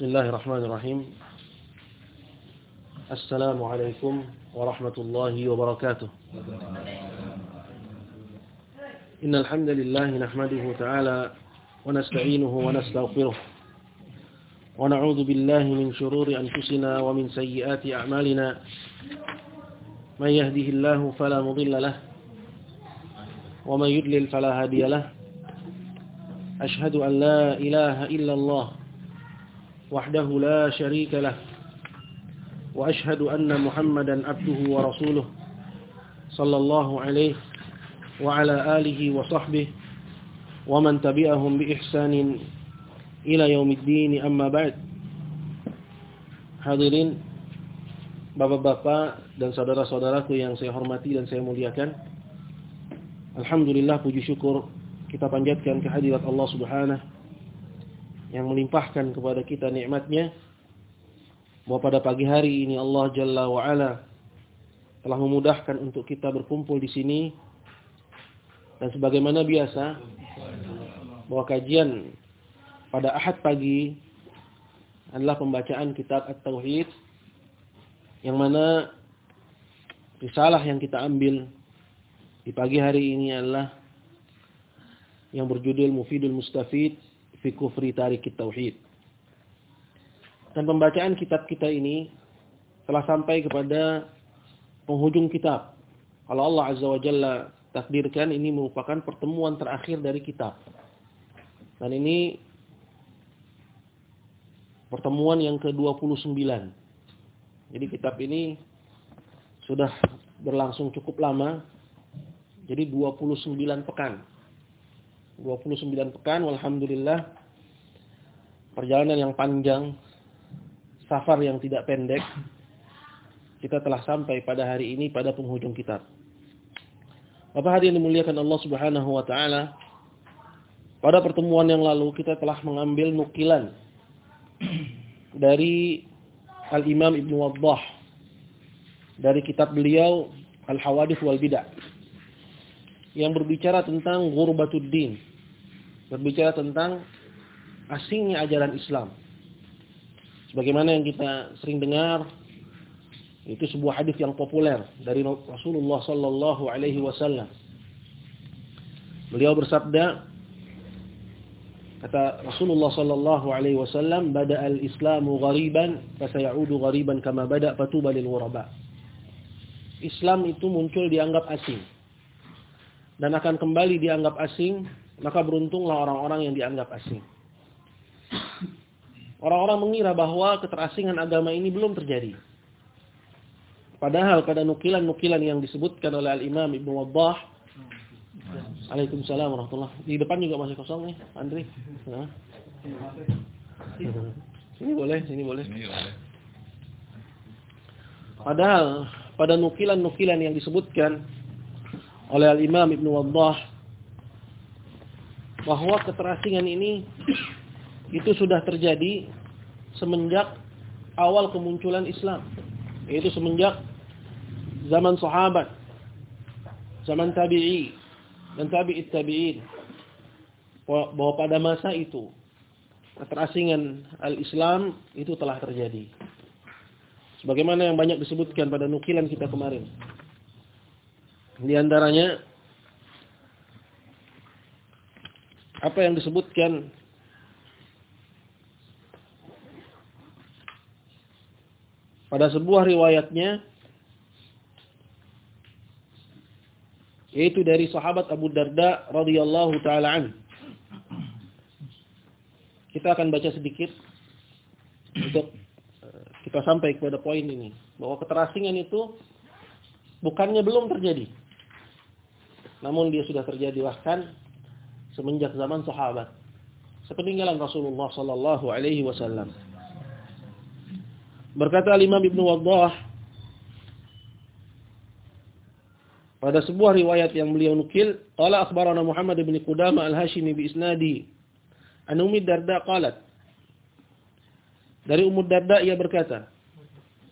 بسم الله الرحمن الرحيم. السلام عليكم ورحمة الله وبركاته. إن الحمد لله نحمده تعالى ونستعينه ونستغفره ونعوذ بالله من شرور أنفسنا ومن سيئات أعمالنا. من يهده الله فلا مضل له ومن يضلل فلا هادي له. أشهد أن لا إله إلا الله وحده لا شريك له وأشهد أن محمدا عبده ورسوله صلى الله عليه وعلى آله وصحبه ومن تبعهم بإحسان إلى يوم الدين أما بعد Hadirin Bapak-bapak dan saudara-saudaraku yang saya hormati dan saya muliakan Alhamdulillah puji syukur kita panjatkan kehadirat Allah Subhanahu yang melimpahkan kepada kita nikmatnya. Bahwa pada pagi hari ini Allah Jalla wa Ala telah memudahkan untuk kita berkumpul di sini. Dan sebagaimana biasa bahwa kajian pada Ahad pagi adalah pembacaan kitab At-Tauhid yang mana risalah yang kita ambil di pagi hari ini adalah yang berjudul Mufidul Mustafid fi Kufri Tarikit Tauhid. Dan pembacaan kitab kita ini telah sampai kepada penghujung kitab. Kalau Allah Azza wa Jalla takdirkan ini merupakan pertemuan terakhir dari kitab. Dan ini pertemuan yang ke-29. Jadi kitab ini sudah berlangsung cukup lama. Jadi 29 pekan. 29 pekan, Alhamdulillah. Perjalanan yang panjang, safar yang tidak pendek. Kita telah sampai pada hari ini pada penghujung kitab. Bapak hari yang dimuliakan Allah Subhanahu wa taala. Pada pertemuan yang lalu kita telah mengambil nukilan dari Al-Imam Ibn Waddah dari kitab beliau Al-Hawadith wal Bidah yang berbicara tentang ghurbatud berbicara tentang asingnya ajaran Islam. Sebagaimana yang kita sering dengar, itu sebuah hadis yang populer dari Rasulullah sallallahu alaihi wasallam. Beliau bersabda, kata Rasulullah sallallahu alaihi wasallam, "Bada al-Islamu ghariban, fasayaudu ghariban kama bada fatuba lil ghuraba." Islam itu muncul dianggap asing dan akan kembali dianggap asing maka beruntunglah orang-orang yang dianggap asing. Orang-orang mengira bahwa keterasingan agama ini belum terjadi. Padahal pada nukilan-nukilan yang disebutkan oleh Al-Imam Ibn Wabbah. Waalaikumsalam warahmatullahi Di depan juga masih kosong nih, Andri. Nah. Sini boleh, sini boleh. Padahal pada nukilan-nukilan yang disebutkan oleh Al-Imam Ibn Wabbah bahwa keterasingan ini itu sudah terjadi semenjak awal kemunculan Islam yaitu semenjak zaman sahabat zaman tabi'i dan tabi'it tabi'in. Bahwa pada masa itu keterasingan al-Islam itu telah terjadi. Sebagaimana yang banyak disebutkan pada nukilan kita kemarin. Di antaranya apa yang disebutkan pada sebuah riwayatnya yaitu dari sahabat Abu Darda radhiyallahu taala an. Kita akan baca sedikit untuk eh, kita sampai kepada poin ini bahwa keterasingan itu bukannya belum terjadi. Namun dia sudah terjadi bahkan semenjak zaman sahabat sepeninggalan Rasulullah sallallahu alaihi wasallam. Berkata Imam Ibnu Waddah pada sebuah riwayat yang beliau nukil, qala akhbarana Muhammad bin Qudamah al-Hashimi bi isnadi an Ummi Darda qalat Dari Ummu Darda ia berkata,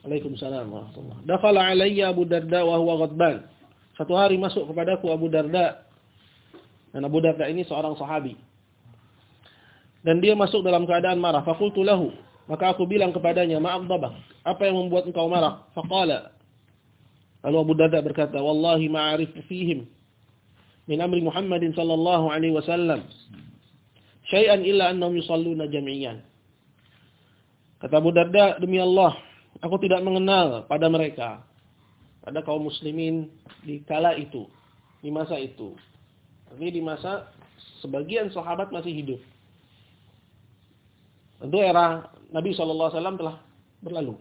Waalaikumsalam warahmatullahi Dakhala alayya Abu Darda wa huwa ghadban. Satu hari masuk kepadaku Abu Darda dan Abu Darda ini seorang sahabi. Dan dia masuk dalam keadaan marah. Fakultu lahu. Maka aku bilang kepadanya, "Maaf babak, apa yang membuat engkau marah?" Faqala. Lalu Abu Darda berkata, "Wallahi ma'arif fihim min amri Muhammadin sallallahu alaihi wasallam syai'an illa annahum yusalluna jami'an." Kata Abu Darda, "Demi Allah, aku tidak mengenal pada mereka, pada kaum muslimin di kala itu, di masa itu. Ini di masa sebagian sahabat masih hidup. Tentu era Nabi SAW telah berlalu.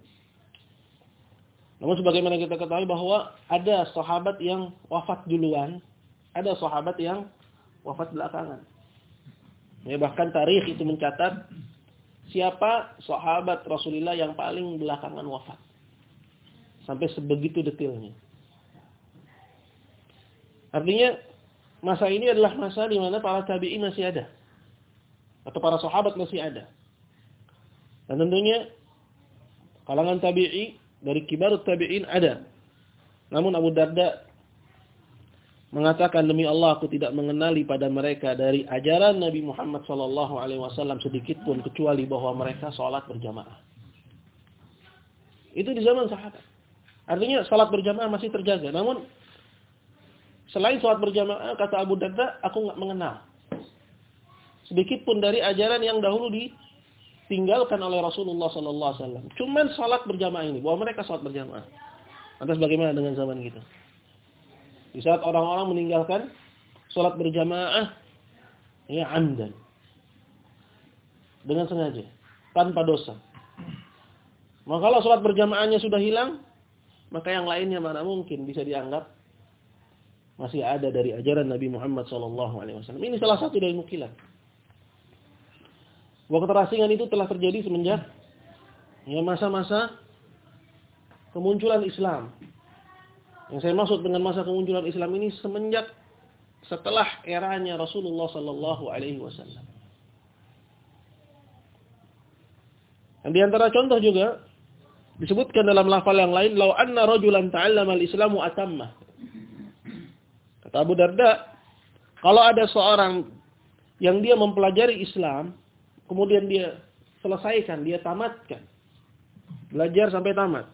Namun sebagaimana kita ketahui bahwa ada sahabat yang wafat duluan, ada sahabat yang wafat belakangan. Ya, bahkan tarikh itu mencatat siapa sahabat Rasulullah yang paling belakangan wafat. Sampai sebegitu detailnya. Artinya masa ini adalah masa di mana para tabi'in masih ada. Atau para sahabat masih ada. Dan tentunya kalangan tabi'i dari kibar tabi'in ada. Namun Abu Darda mengatakan demi Allah aku tidak mengenali pada mereka dari ajaran Nabi Muhammad sallallahu alaihi wasallam sedikit pun kecuali bahwa mereka salat berjamaah. Itu di zaman sahabat. Artinya salat berjamaah masih terjaga. Namun selain salat berjamaah kata Abu Darda aku enggak mengenal sedikit pun dari ajaran yang dahulu di tinggalkan oleh Rasulullah sallallahu alaihi wasallam. Cuman salat berjamaah ini, bahwa mereka salat berjamaah. Lantas bagaimana dengan zaman kita? Di saat orang-orang meninggalkan salat berjamaah ya amdan. Dengan sengaja, tanpa dosa. Maka kalau salat berjamaahnya sudah hilang, maka yang lainnya mana mungkin bisa dianggap masih ada dari ajaran Nabi Muhammad wasallam. Ini salah satu dari nukilan. Bahwa keterasingan itu telah terjadi semenjak ya masa-masa kemunculan Islam. Yang saya maksud dengan masa kemunculan Islam ini semenjak setelah eranya Rasulullah sallallahu alaihi wasallam. Dan di antara contoh juga disebutkan dalam lafal yang lain, "Lau anna rajulan ta'allama al-islamu atamma." Kata Abu Darda, kalau ada seorang yang dia mempelajari Islam, kemudian dia selesaikan, dia tamatkan. Belajar sampai tamat.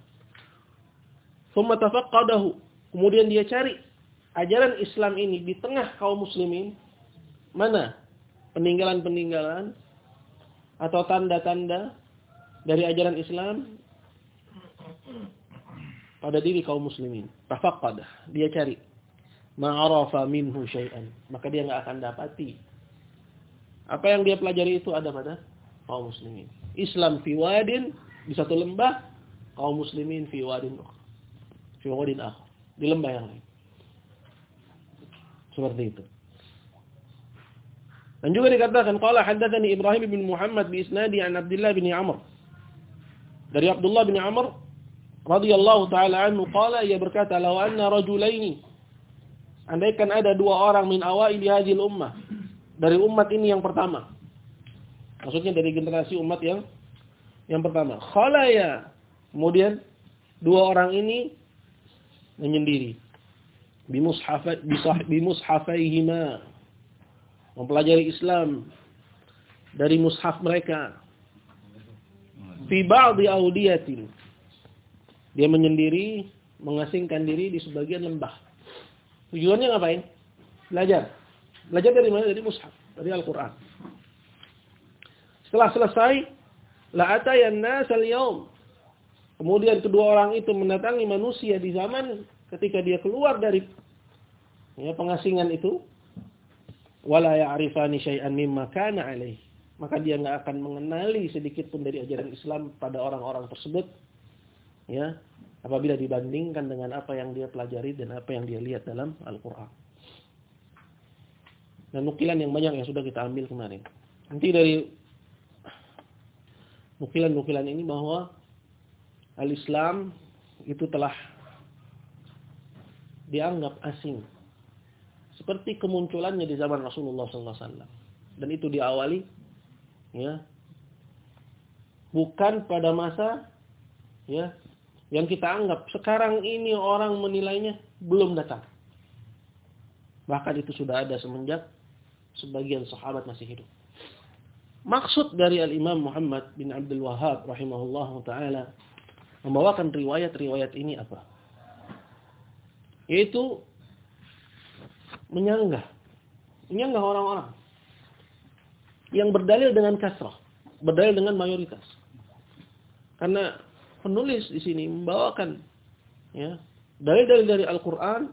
Kemudian dia cari ajaran Islam ini di tengah kaum muslimin. Mana peninggalan-peninggalan atau tanda-tanda dari ajaran Islam pada diri kaum muslimin. Tafaqqadah. Dia cari. Ma'arafa minhu syai'an. Maka dia enggak akan dapati apa yang dia pelajari itu ada pada kaum muslimin. Islam fi wadin di satu lembah, kaum muslimin fi wadin fi wadin akhar, di lembah yang lain. Seperti itu. Dan juga dikatakan qala haddatsani Ibrahim bin Muhammad bi isnadi an Abdullah bin Amr. Dari Abdullah bin Amr radhiyallahu taala anhu qala ia berkata law anna rajulaini andaikan ada dua orang min awaili hadhihi ummah dari umat ini yang pertama. Maksudnya dari generasi umat yang yang pertama. Khalaya. Kemudian dua orang ini menyendiri. Bimushafaihima. Mempelajari Islam dari mushaf mereka. Fi ba'di audiyatin. Dia menyendiri, mengasingkan diri di sebagian lembah. Tujuannya ngapain? Belajar. Belajar dari mana? Dari mushaf, dari Al-Qur'an. Setelah selesai, la atayan nas al-yaum. Kemudian kedua orang itu mendatangi manusia di zaman ketika dia keluar dari ya, pengasingan itu wala ya'rifani syai'an mimma kana alaih. Maka dia enggak akan mengenali sedikit pun dari ajaran Islam pada orang-orang tersebut. Ya, apabila dibandingkan dengan apa yang dia pelajari dan apa yang dia lihat dalam Al-Qur'an dan nukilan yang banyak yang sudah kita ambil kemarin. Nanti dari nukilan-nukilan ini bahwa al-Islam itu telah dianggap asing. Seperti kemunculannya di zaman Rasulullah SAW. Dan itu diawali ya bukan pada masa ya yang kita anggap sekarang ini orang menilainya belum datang. Bahkan itu sudah ada semenjak sebagian sahabat masih hidup. maksud dari Al-Imam Muhammad bin Abdul Wahab rahimahullah taala membawakan riwayat-riwayat ini apa? Yaitu menyanggah. Menyanggah orang-orang yang berdalil dengan kasrah, berdalil dengan mayoritas. Karena penulis di sini membawakan ya, dalil-dalil dari Al-Qur'an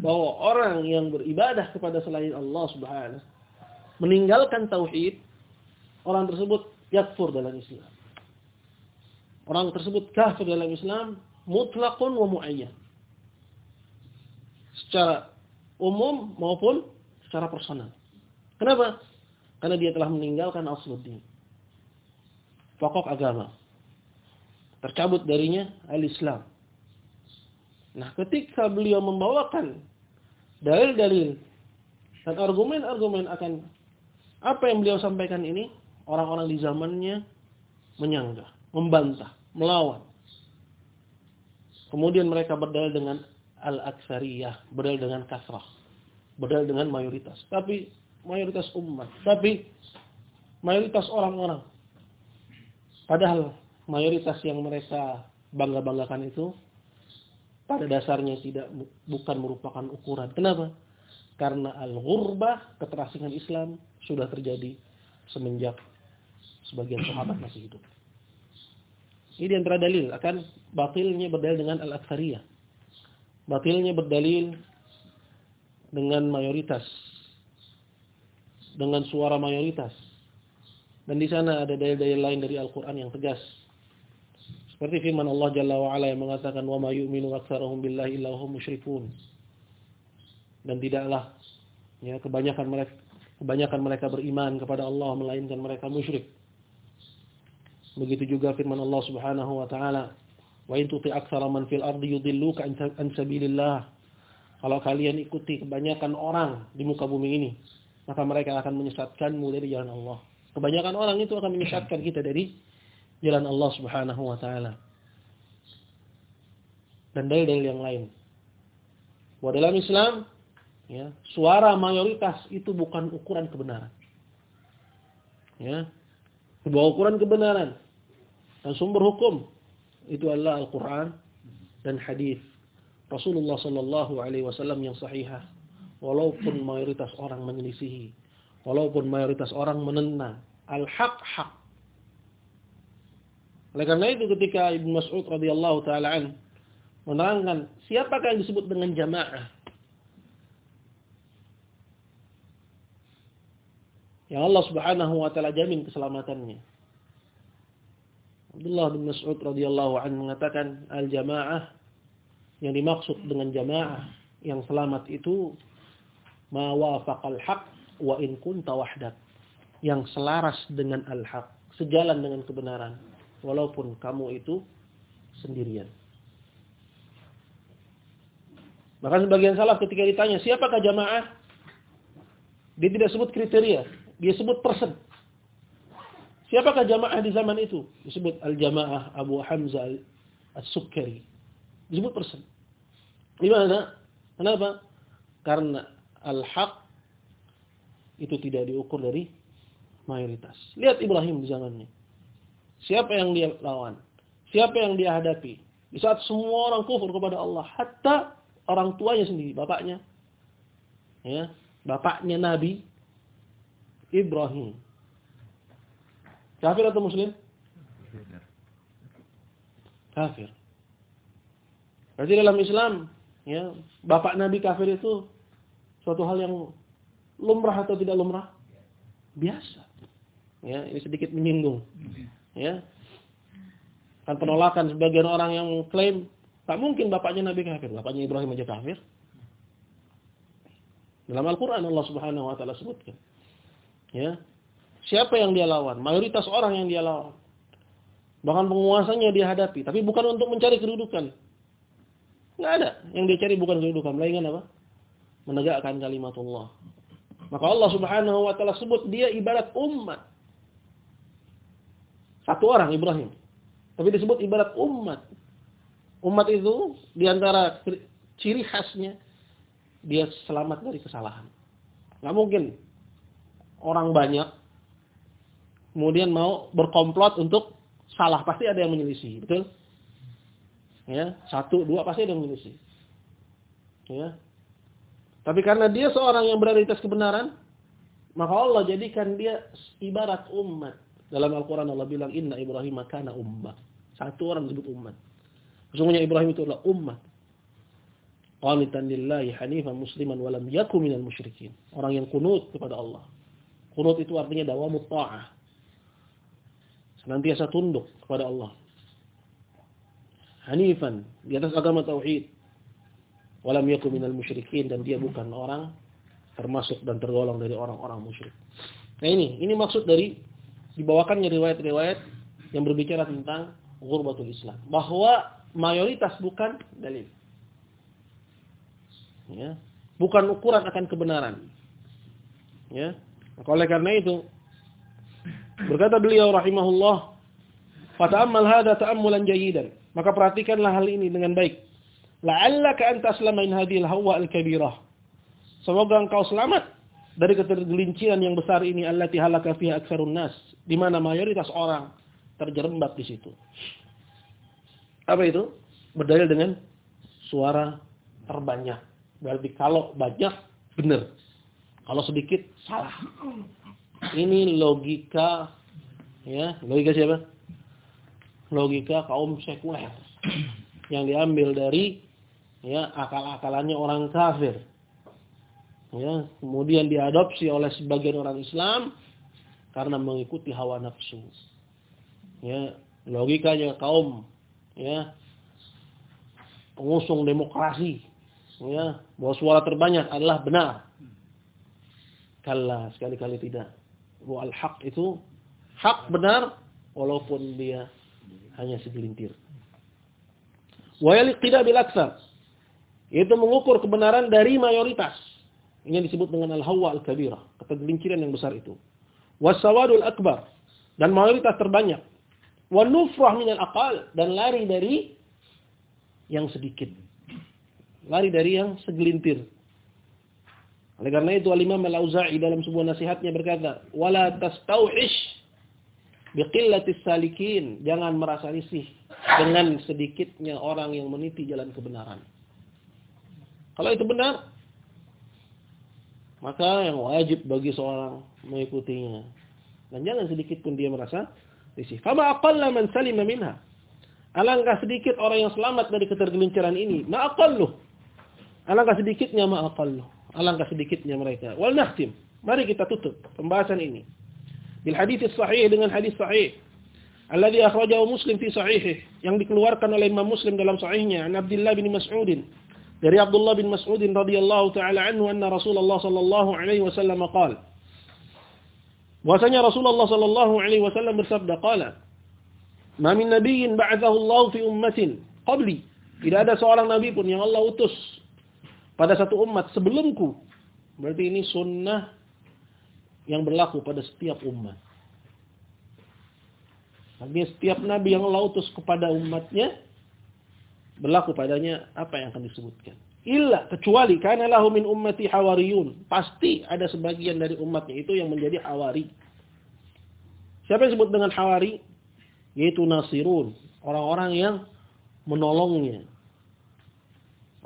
bahwa orang yang beribadah kepada selain Allah Subhanahu meninggalkan tauhid, orang tersebut yakfur dalam Islam. Orang tersebut kafir dalam Islam mutlakun wa muayyan. Secara umum maupun secara personal. Kenapa? Karena dia telah meninggalkan asluddin. Pokok agama. Tercabut darinya al-Islam. Nah, ketika beliau membawakan dalil-dalil dan argumen-argumen akan apa yang beliau sampaikan ini, orang-orang di zamannya menyanggah, membantah, melawan. Kemudian mereka berdalil dengan al-aksariyah, berdalil dengan kasrah, berdalil dengan mayoritas. Tapi mayoritas umat, tapi mayoritas orang-orang. Padahal mayoritas yang mereka bangga-banggakan itu pada dasarnya tidak bukan merupakan ukuran. Kenapa? Karena al-ghurbah, keterasingan Islam sudah terjadi semenjak sebagian sahabat masih hidup. Ini antara dalil akan batilnya berdalil dengan al-aktsariyah. Batilnya berdalil dengan mayoritas. Dengan suara mayoritas. Dan di sana ada dalil-dalil lain dari Al-Qur'an yang tegas seperti firman Allah Jalla wa Ala yang mengatakan wa ma yu'minu aktsaruhum billahi illa. Dan tidaklah ya kebanyakan mereka kebanyakan mereka beriman kepada Allah melainkan mereka musyrik. Begitu juga firman Allah Subhanahu wa taala, "Wa in tuti aktsara man fil ardi yudilluka an sabilillah." Kalau kalian ikuti kebanyakan orang di muka bumi ini, maka mereka akan menyesatkanmu dari jalan Allah. Kebanyakan orang itu akan menyesatkan kita dari jalan Allah Subhanahu wa taala. Dan dalil-dalil yang lain. Bahwa dalam Islam ya, suara mayoritas itu bukan ukuran kebenaran. Ya. Sebuah ukuran kebenaran dan sumber hukum itu adalah Al-Qur'an dan hadis Rasulullah sallallahu alaihi wasallam yang sahihah. Walaupun mayoritas orang menyelisihi, walaupun mayoritas orang menentang, al-haq haq oleh karena itu ketika Ibnu Mas'ud radhiyallahu taala an menerangkan siapakah yang disebut dengan jamaah? Yang Allah Subhanahu wa taala jamin keselamatannya. Abdullah bin Mas'ud radhiyallahu an mengatakan al-jamaah yang dimaksud dengan jamaah yang selamat itu ma wafaqal haq wa in kunta wahdak yang selaras dengan al-haq sejalan dengan kebenaran walaupun kamu itu sendirian. Maka sebagian salah ketika ditanya, siapakah jamaah? Dia tidak sebut kriteria, dia sebut person. Siapakah jamaah di zaman itu? Disebut al-jamaah Abu Hamzah al-Sukkari. Disebut person. Gimana? Kenapa? Karena al-haq itu tidak diukur dari mayoritas. Lihat Ibrahim di zamannya. Siapa yang dia lawan? Siapa yang dia hadapi? Di saat semua orang kufur kepada Allah, hatta orang tuanya sendiri, bapaknya. Ya, bapaknya Nabi Ibrahim. Kafir atau muslim? Kafir. Berarti dalam Islam, ya, bapak Nabi kafir itu suatu hal yang lumrah atau tidak lumrah? Biasa. Ya, ini sedikit menyinggung. Ya. Kan penolakan sebagian orang yang klaim tak mungkin bapaknya Nabi kafir, bapaknya Ibrahim aja kafir. Dalam Al-Qur'an Allah Subhanahu wa taala sebutkan. Ya. Siapa yang dia lawan? Mayoritas orang yang dia lawan. Bahkan penguasanya dia hadapi, tapi bukan untuk mencari kedudukan. Enggak ada. Yang dia cari bukan kedudukan, melainkan apa? Menegakkan kalimat Allah. Maka Allah Subhanahu wa taala sebut dia ibarat umat. Satu orang Ibrahim. Tapi disebut ibarat umat. Umat itu di antara ciri khasnya dia selamat dari kesalahan. Gak mungkin orang banyak kemudian mau berkomplot untuk salah, pasti ada yang menyelisih, betul? Ya, satu, dua pasti ada yang menyelisih. Ya. Tapi karena dia seorang yang berada di atas kebenaran, maka Allah jadikan dia ibarat umat. Dalam Al-Quran Allah bilang, Inna Ibrahim kana ummah. Satu orang disebut umat. Sesungguhnya Ibrahim itu adalah umat. Qanitan lillahi hanifan musliman walam yakum minal musyrikin. Orang yang kunut kepada Allah. Kunut itu artinya dawamut ta'ah. Senantiasa tunduk kepada Allah. Hanifan, di atas agama tauhid. Walam yakum minal musyrikin dan dia bukan orang termasuk dan tergolong dari orang-orang musyrik. Nah ini, ini maksud dari dibawakannya riwayat-riwayat yang berbicara tentang ghurbatul Islam. Bahwa mayoritas bukan dalil. Ya, bukan ukuran akan kebenaran. Ya. Maka oleh karena itu berkata beliau rahimahullah, "Fata'ammal hadha ta'ammulan jayidan." Maka perhatikanlah hal ini dengan baik. La'allaka an taslama min hadhihi al-hawa al-kabirah. Semoga engkau selamat dari ketergelinciran yang besar ini allati halaka fiha aktsarun nas, di mana mayoritas orang terjerembab di situ. Apa itu? Berdalil dengan suara terbanyak. Berarti kalau banyak benar. Kalau sedikit salah. Ini logika ya, logika siapa? Logika kaum sekuler yang diambil dari ya akal-akalannya orang kafir. Ya, kemudian diadopsi oleh sebagian orang Islam karena mengikuti hawa nafsu. Ya, logikanya kaum ya pengusung demokrasi ya bahwa suara terbanyak adalah benar. Kalla sekali-kali tidak. Bahwa al-haq itu hak benar walaupun dia hanya segelintir. Wa yaliqtida bil aktsar. Itu mengukur kebenaran dari mayoritas. Ini yang disebut dengan al-hawa al-kabirah, ketergelinciran yang besar itu. Wasawadul akbar dan mayoritas terbanyak. Wa nufrah minal aqal dan lari dari yang sedikit lari dari yang segelintir. Oleh karena itu Al-Imam Al-Auza'i dalam sebuah nasihatnya berkata, "Wala biqillatis salikin." Jangan merasa risih dengan sedikitnya orang yang meniti jalan kebenaran. Kalau itu benar, maka yang wajib bagi seorang mengikutinya. Dan jangan sedikit pun dia merasa risih. Fama aqalla man salima minha. Alangkah sedikit orang yang selamat dari ketergelinciran ini. Ma aqallu. Alangkah sedikitnya ma'aqallu. Alangkah sedikitnya mereka. Wal nakhtim. Mari kita tutup pembahasan ini. Bil hadis sahih dengan hadis sahih. Alladhi akhrajahu Muslim fi sahihih. Yang dikeluarkan oleh Imam Muslim dalam sahihnya. An Abdullah bin Mas'udin. Dari Abdullah bin Mas'udin radhiyallahu taala anhu anna Rasulullah sallallahu alaihi wasallam qala Bahwasanya Rasulullah sallallahu alaihi wasallam bersabda qala Ma min nabiyyin ba'athahu Allah fi ummatin qabli. Tidak ada seorang nabi pun yang Allah utus pada satu umat sebelumku. Berarti ini sunnah yang berlaku pada setiap umat. Artinya setiap nabi yang Allah utus kepada umatnya berlaku padanya apa yang akan disebutkan. Illa kecuali karena lahu min ummati hawariyun. Pasti ada sebagian dari umatnya itu yang menjadi hawari. Siapa yang disebut dengan hawari? Yaitu nasirun. Orang-orang yang menolongnya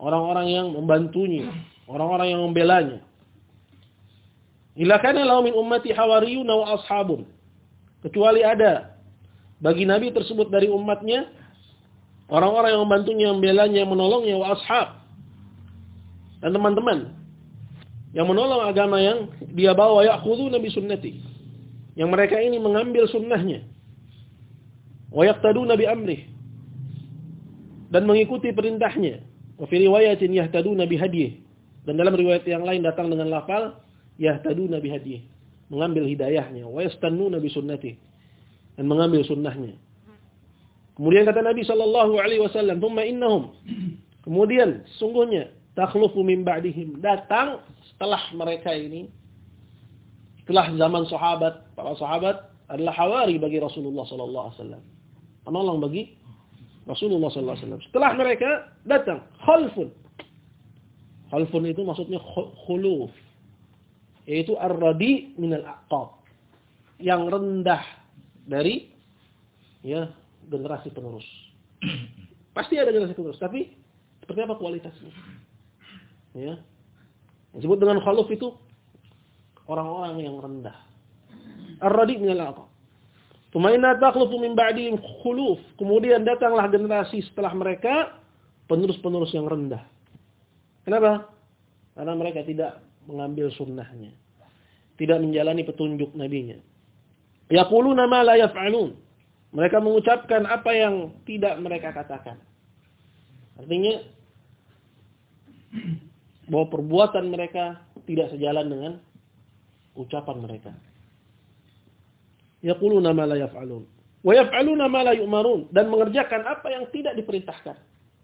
orang-orang yang membantunya, orang-orang yang membelanya. Ila kana lahu min ummati hawariyun wa ashabun. Kecuali ada bagi nabi tersebut dari umatnya orang-orang yang membantunya, membelanya, menolongnya wa ashab. Dan teman-teman yang menolong agama yang dia bawa ya'khudhu nabi sunnati. Yang mereka ini mengambil sunnahnya. Wa yaqtaduna bi amrih. Dan mengikuti perintahnya. Wa fi riwayatin yahtaduna bihadiyih. Dan dalam riwayat yang lain datang dengan lafal yahtaduna bihadiyih. Mengambil hidayahnya. Wa yastannuna bi sunnati. Dan mengambil sunnahnya. Kemudian kata Nabi sallallahu alaihi wasallam, "Tsumma innahum." Kemudian sungguhnya takhlufu min ba'dihim. Datang setelah mereka ini setelah zaman sahabat, para sahabat adalah hawari bagi Rasulullah sallallahu alaihi wasallam. Penolong bagi Rasulullah sallallahu alaihi wasallam. Setelah mereka datang khalfun. Khalfun itu maksudnya khuluf. Yaitu ar-radi min al-aqab. Yang rendah dari ya generasi penerus. Pasti ada generasi penerus, tapi seperti apa kualitasnya? Ya. Yang disebut dengan khaluf itu orang-orang yang rendah. Ar-radi minal aqab. Tumaina takhlufu min ba'dihim khuluf. Kemudian datanglah generasi setelah mereka penerus-penerus yang rendah. Kenapa? Karena mereka tidak mengambil sunnahnya. Tidak menjalani petunjuk nabinya. Yaquluna ma la yaf'alun. Mereka mengucapkan apa yang tidak mereka katakan. Artinya bahwa perbuatan mereka tidak sejalan dengan ucapan mereka. Yaquluna ma la yaf'alun. Wa yaf'aluna ma la yu'marun dan mengerjakan apa yang tidak diperintahkan.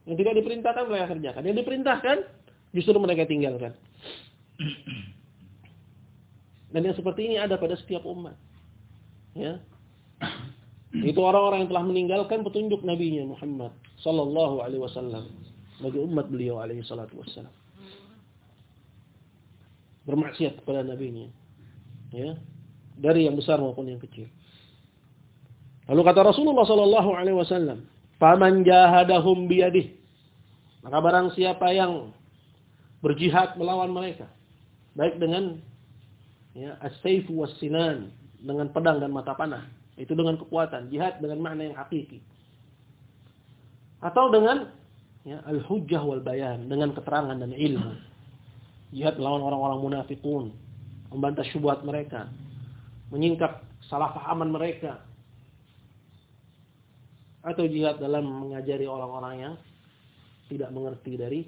Yang tidak diperintahkan mereka kerjakan. Yang diperintahkan justru mereka tinggalkan. Dan yang seperti ini ada pada setiap umat. Ya. Itu orang-orang yang telah meninggalkan petunjuk Nabi Muhammad sallallahu alaihi wasallam bagi umat beliau alaihi salatu wassalam. Bermaksiat kepada nabinya. Ya dari yang besar maupun yang kecil. Lalu kata Rasulullah sallallahu alaihi wasallam, "Faman jahadahum biyadih." Maka barang siapa yang berjihad melawan mereka, baik dengan ya as-sayf was-sinan, dengan pedang dan mata panah, itu dengan kekuatan, jihad dengan makna yang hakiki. Atau dengan ya al-hujjah wal bayan, dengan keterangan dan ilmu. Jihad melawan orang-orang munafikun, membantah syubhat mereka, menyingkap salah pahaman mereka atau jihad dalam mengajari orang-orang yang tidak mengerti dari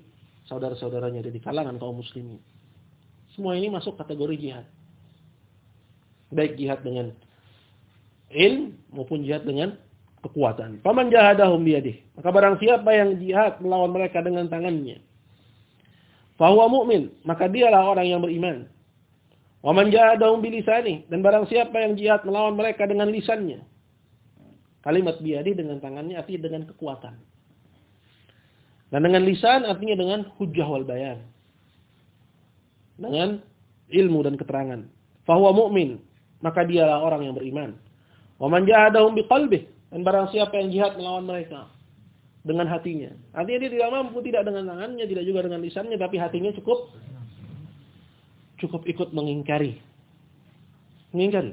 saudara-saudaranya dari kalangan kaum muslimin. Semua ini masuk kategori jihad. Baik jihad dengan ilm maupun jihad dengan kekuatan. Paman jahadahum biyadih. Maka barang siapa yang jihad melawan mereka dengan tangannya. Fahuwa mu'min. Maka dialah orang yang beriman. Wa man jahadahum bilisani dan barang siapa yang jihad melawan mereka dengan lisannya. Kalimat biadi dengan tangannya artinya dengan kekuatan. Dan dengan lisan artinya dengan hujjah wal bayan. Dengan ilmu dan keterangan. Fahuwa mu'min, maka dialah orang yang beriman. Wa man jahadahum biqalbih dan barang siapa yang jihad melawan mereka dengan hatinya. Artinya dia tidak mampu tidak dengan tangannya, tidak juga dengan lisannya, tapi hatinya cukup cukup ikut mengingkari. Mengingkari.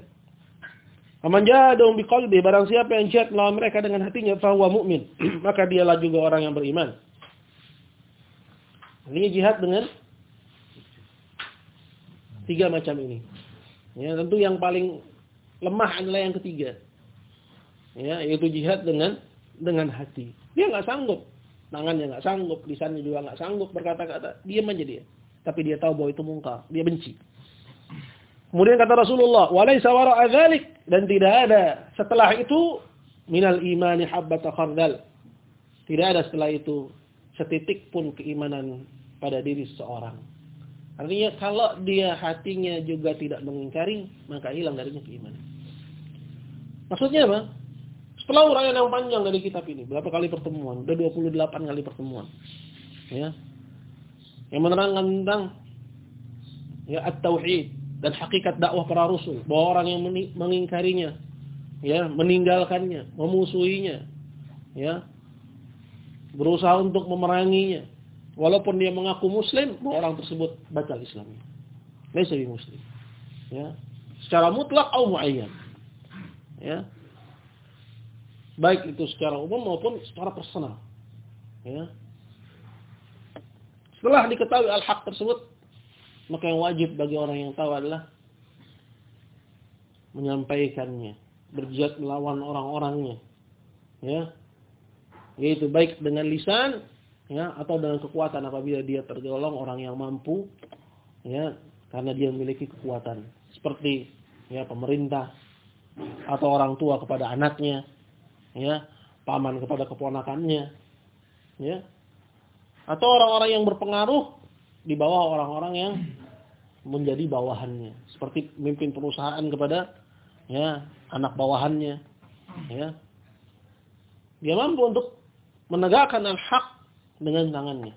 Aman jahadahum biqalbi, barang siapa yang jihad melawan mereka dengan hatinya, fahuwa mu'min. Maka dialah juga orang yang beriman. Ini jihad dengan tiga macam ini. Ya, tentu yang paling lemah adalah yang ketiga. Ya, yaitu jihad dengan dengan hati. Dia nggak sanggup, tangannya nggak sanggup, lisannya juga nggak sanggup berkata-kata, diam aja dia tapi dia tahu bahwa itu mungkar, dia benci. Kemudian kata Rasulullah, "Walaysa wara'a dzalik" dan tidak ada setelah itu minal imani habbata khardal. Tidak ada setelah itu setitik pun keimanan pada diri seseorang. Artinya kalau dia hatinya juga tidak mengingkari, maka hilang darinya keimanan. Maksudnya apa? Setelah uraian yang panjang dari kitab ini, berapa kali pertemuan? Sudah 28 kali pertemuan. Ya yang menerangkan tentang ya at-tauhid dan hakikat dakwah para rasul bahwa orang yang mengingkarinya ya meninggalkannya memusuhinya ya berusaha untuk memeranginya walaupun dia mengaku muslim orang tersebut batal Islamnya laisa muslim. Ya. Secara mutlak atau muayyan ya. Baik itu secara umum maupun secara personal. Ya. Setelah diketahui al-haq tersebut, maka yang wajib bagi orang yang tahu adalah menyampaikannya, berjihad melawan orang-orangnya. Ya. Yaitu baik dengan lisan ya atau dengan kekuatan apabila dia tergolong orang yang mampu ya karena dia memiliki kekuatan. Seperti ya pemerintah atau orang tua kepada anaknya ya paman kepada keponakannya ya. Atau orang-orang yang berpengaruh di bawah orang-orang yang menjadi bawahannya. Seperti memimpin perusahaan kepada ya anak bawahannya ya. Dia mampu untuk menegakkan al-haq dengan tangannya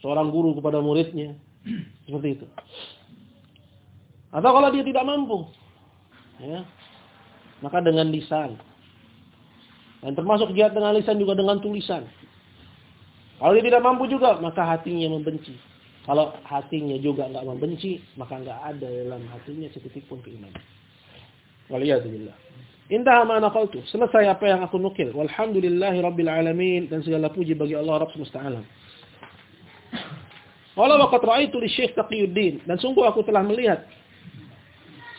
seorang guru kepada muridnya seperti itu atau kalau dia tidak mampu ya maka dengan lisan. Dan termasuk jihad dengan lisan juga dengan tulisan. Kalau dia tidak mampu juga, maka hatinya membenci. Kalau hatinya juga enggak membenci, maka enggak ada dalam hatinya setitik pun keimanan. Waliyadzubillah. Indah ma naqaltu. Selesai apa yang aku nukil. Walhamdulillahi rabbil alamin dan segala puji bagi Allah Rabb semesta alam. Wala waqad ra'aitu Syekh Taqiyuddin dan sungguh aku telah melihat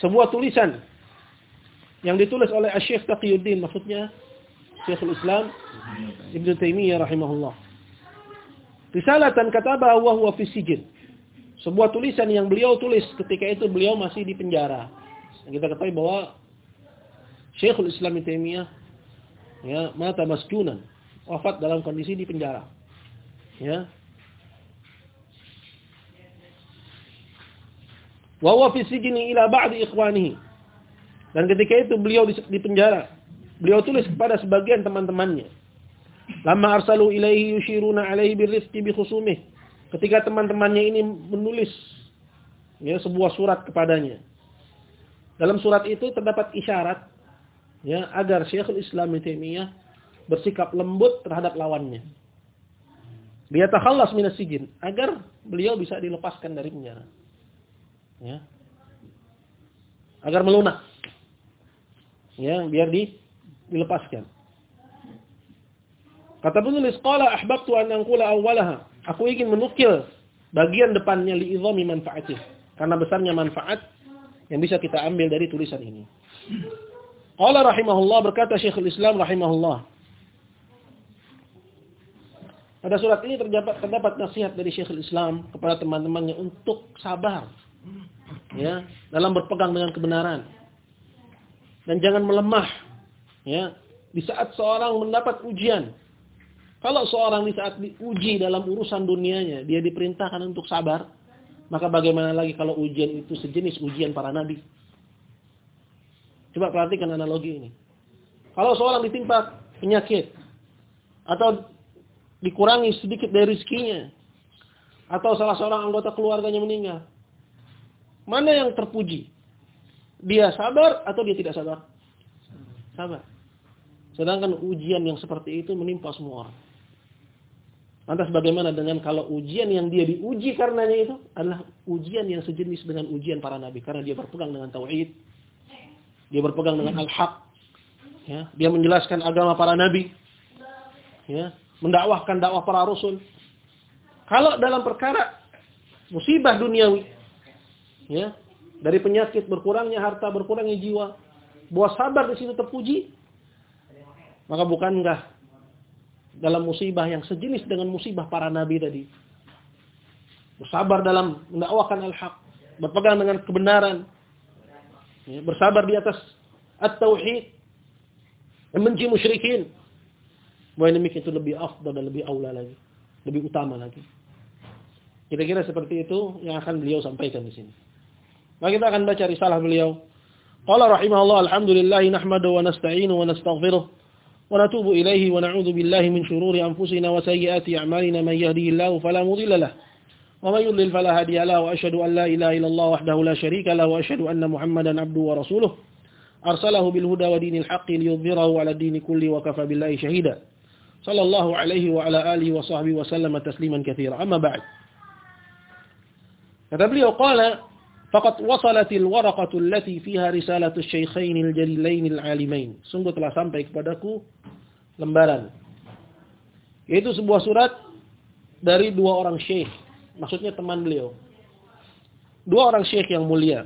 sebuah tulisan yang ditulis oleh Syekh Taqiyuddin maksudnya Syekhul Islam Ibn Taimiyah rahimahullah. Risalatan kataba wa huwa fi sijin. Sebuah tulisan yang beliau tulis ketika itu beliau masih di penjara. Kita ketahui bahwa Syekhul Islam Taimiyah ya, mata masjunan, wafat dalam kondisi di penjara. Ya. Wa huwa fi sijni ila ba'di ikhwanihi. Dan ketika itu beliau di, penjara. Beliau tulis kepada sebagian teman-temannya. Lama arsalu ilaihi yushiruna alaihi birrifqi bi. Ketika teman-temannya ini menulis ya sebuah surat kepadanya. Dalam surat itu terdapat isyarat ya agar Syekhul Islam Taimiyah bersikap lembut terhadap lawannya. Dia takhallas minas sijin agar beliau bisa dilepaskan dari penjara. Ya. Agar melunak. Ya, biar di dilepaskan. Kata penulis, qala ahbabtu an anqula awwalaha. Aku ingin menukil bagian depannya li idhami manfaatih. Karena besarnya manfaat yang bisa kita ambil dari tulisan ini. Qala rahimahullah berkata Syekhul Islam rahimahullah. Pada surat ini terdapat, terdapat nasihat dari Syekhul Islam kepada teman-temannya untuk sabar. Ya, dalam berpegang dengan kebenaran. Dan jangan melemah Ya, di saat seorang mendapat ujian. Kalau seorang di saat diuji dalam urusan dunianya, dia diperintahkan untuk sabar, maka bagaimana lagi kalau ujian itu sejenis ujian para nabi? Coba perhatikan analogi ini. Kalau seorang ditimpa penyakit atau dikurangi sedikit dari rezekinya atau salah seorang anggota keluarganya meninggal, mana yang terpuji? Dia sabar atau dia tidak sabar? Sabar. Sedangkan ujian yang seperti itu menimpa semua orang. Lantas bagaimana dengan kalau ujian yang dia diuji karenanya itu adalah ujian yang sejenis dengan ujian para nabi karena dia berpegang dengan tauhid, dia berpegang dengan al-haq, ya, dia menjelaskan agama para nabi, ya, mendakwahkan dakwah para rasul. Kalau dalam perkara musibah duniawi, ya, dari penyakit berkurangnya harta, berkurangnya jiwa, buat sabar di situ terpuji, maka bukankah dalam musibah yang sejenis dengan musibah para nabi tadi? Bersabar dalam mendakwakan al-haq, berpegang dengan kebenaran, bersabar di atas at-tauhid, membenci musyrikin. Bahwa demikian itu lebih afdal dan lebih aula lagi, lebih utama lagi. Kira-kira seperti itu yang akan beliau sampaikan di sini. Maka kita akan baca risalah beliau. Qala rahimahullah alhamdulillah nahmadu wa nasta'inu wa nastaghfiruh wa natubu ilaihi wa na'udzu billahi min syururi anfusina wa sayyiati a'malina may yahdihillahu fala mudhillalah. ومن يضلل فلا هادي له وأشهد أن لا إله إلا الله وحده لا شريك له وأشهد أن محمدا عبده ورسوله أرسله بالهدى ودين الحق ليظهره على الدين كله وكفى بالله شهيدا صلى الله عليه وعلى آله وصحبه وسلم تسليما كثيرا أما بعد beliau, qala Faqad wasalatil waraqatul lati fiha risalatus syaikhainil jalilainil alimain. Sungguh telah sampai kepadaku lembaran. Yaitu sebuah surat dari dua orang syekh. Maksudnya teman beliau. Dua orang syekh yang mulia.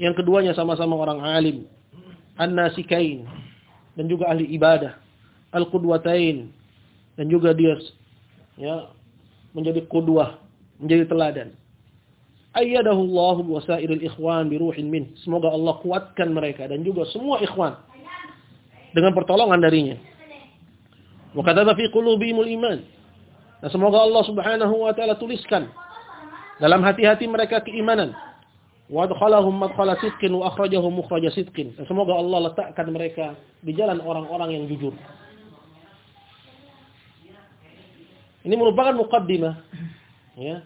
Yang keduanya sama-sama orang alim. An-nasikain. Dan juga ahli ibadah. Al-qudwatain. Dan juga dia ya, menjadi kudwah. Menjadi teladan ayyadahu Allah wa ikhwan bi ruhin min. Semoga Allah kuatkan mereka dan juga semua ikhwan dengan pertolongan darinya. Wa kataba fi qulubihimul iman. Dan semoga Allah Subhanahu wa taala tuliskan dalam hati-hati mereka keimanan. Wa adkhalahum madkhala sidqin wa akhrajahum mukhraja sidqin. Dan semoga Allah letakkan mereka di jalan orang-orang yang jujur. Ini merupakan mukaddimah ya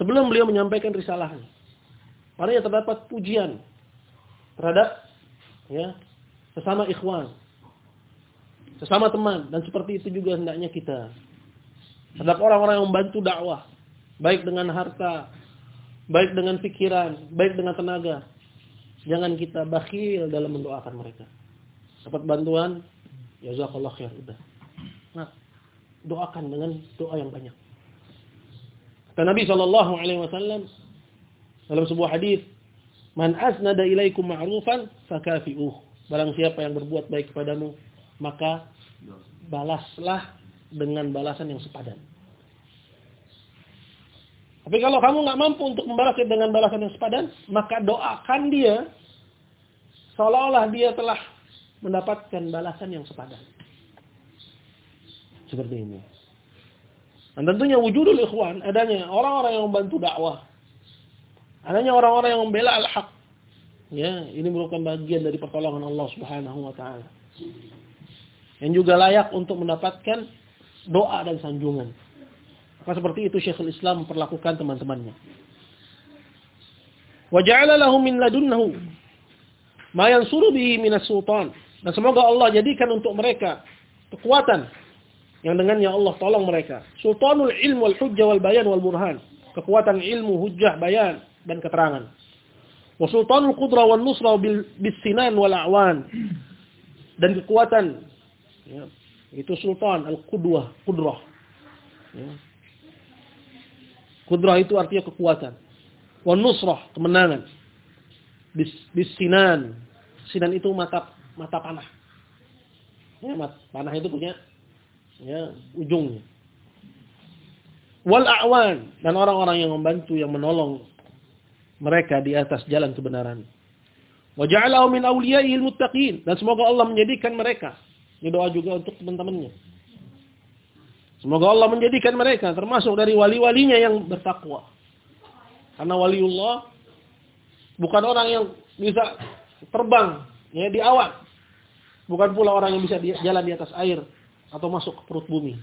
sebelum beliau menyampaikan risalahnya. Padanya terdapat pujian terhadap ya sesama ikhwan, sesama teman dan seperti itu juga hendaknya kita. Terhadap orang-orang yang membantu dakwah, baik dengan harta, baik dengan pikiran, baik dengan tenaga. Jangan kita bakhil dalam mendoakan mereka. Dapat bantuan, jazakallah khair udah. Nah, doakan dengan doa yang banyak. Kata Nabi sallallahu alaihi wasallam dalam sebuah hadis, "Man asnada ilaikum ma'rufan fakafi'uh." Barang siapa yang berbuat baik kepadamu, maka balaslah dengan balasan yang sepadan. Tapi kalau kamu nggak mampu untuk membalasnya dengan balasan yang sepadan, maka doakan dia seolah-olah dia telah mendapatkan balasan yang sepadan. Seperti ini. Dan tentunya wujudul ikhwan, adanya orang-orang yang membantu dakwah. Adanya orang-orang yang membela al-haq. Ya, ini merupakan bagian dari pertolongan Allah Subhanahu wa taala. Yang juga layak untuk mendapatkan doa dan sanjungan. Maka seperti itu Syekhul Islam memperlakukan teman-temannya. Wa ja'ala lahum min ladunnahu ma yansuru bihi minas sultan. Dan semoga Allah jadikan untuk mereka kekuatan yang dengannya Allah tolong mereka. Sultanul ilmu wal hujjah wal bayan wal burhan. Kekuatan ilmu, hujjah, bayan dan keterangan. Wa sultanul qudra wal nusra bil sinan wal a'wan. Dan kekuatan ya, itu sultan al-qudwah, qudrah. Ya. Qudrah itu artinya kekuatan. Wa nusrah, kemenangan. Bis, bis sinan. Sinan itu mata mata panah. Ya, mat, panah itu punya ya, ujungnya. Wal a'wan dan orang-orang yang membantu yang menolong mereka di atas jalan kebenaran. Wa ja'alahu min awliya'ihil muttaqin dan semoga Allah menjadikan mereka. Ini doa juga untuk teman-temannya. Semoga Allah menjadikan mereka termasuk dari wali-walinya yang bertakwa. Karena waliullah bukan orang yang bisa terbang ya di awan. Bukan pula orang yang bisa jalan di atas air atau masuk ke perut bumi.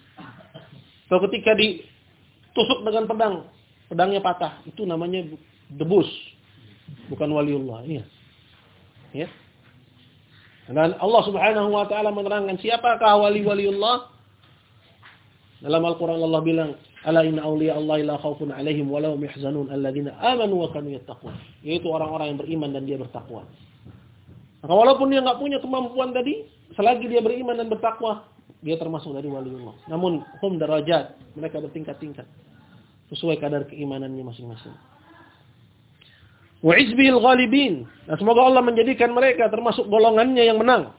So ketika ditusuk dengan pedang, pedangnya patah, itu namanya debus. Bukan waliullah, iya. Ya. Dan Allah Subhanahu wa taala menerangkan siapakah wali-waliullah? Dalam Al-Qur'an Allah bilang, "Ala inna awliya Allah la khaufun 'alaihim wa lahum yahzanun alladzina amanu wa kanu yattaqun." Yaitu orang-orang yang beriman dan dia bertakwa. Maka walaupun dia nggak punya kemampuan tadi, selagi dia beriman dan bertakwa, dia termasuk dari waliullah. Namun hum darajat, mereka bertingkat-tingkat sesuai kadar keimanannya masing-masing. Wa izbil ghalibin. Dan semoga Allah menjadikan mereka termasuk golongannya yang menang.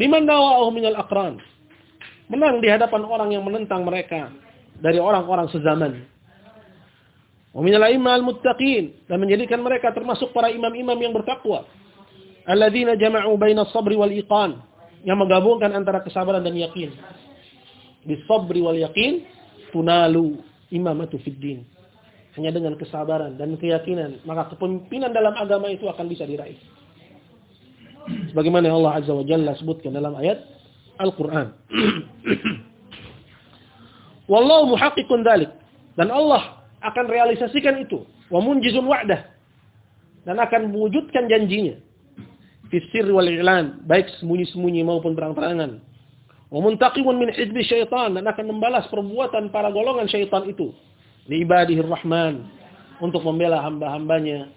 Liman dawa'ahu minal aqran. Menang di hadapan orang yang menentang mereka dari orang-orang sezaman. Wa minal al muttaqin dan menjadikan mereka termasuk para imam-imam yang bertakwa alladzina jama'u baina sabri wal iqan yang menggabungkan antara kesabaran dan yakin. Di sabri wal yakin tunalu imamatu fid din. Hanya dengan kesabaran dan keyakinan maka kepemimpinan dalam agama itu akan bisa diraih. Sebagaimana Allah Azza wa Jalla sebutkan dalam ayat Al-Qur'an. Wallahu muhaqqiqun dzalik. Dan Allah akan realisasikan itu. Wa munjizun wa'dah. Dan akan mewujudkan janjinya fisir wal i'lan, baik sembunyi-sembunyi maupun terang-terangan. Wa muntaqimun min hizbi syaitan dan akan membalas perbuatan para golongan syaitan itu li ibadihir rahman untuk membela hamba-hambanya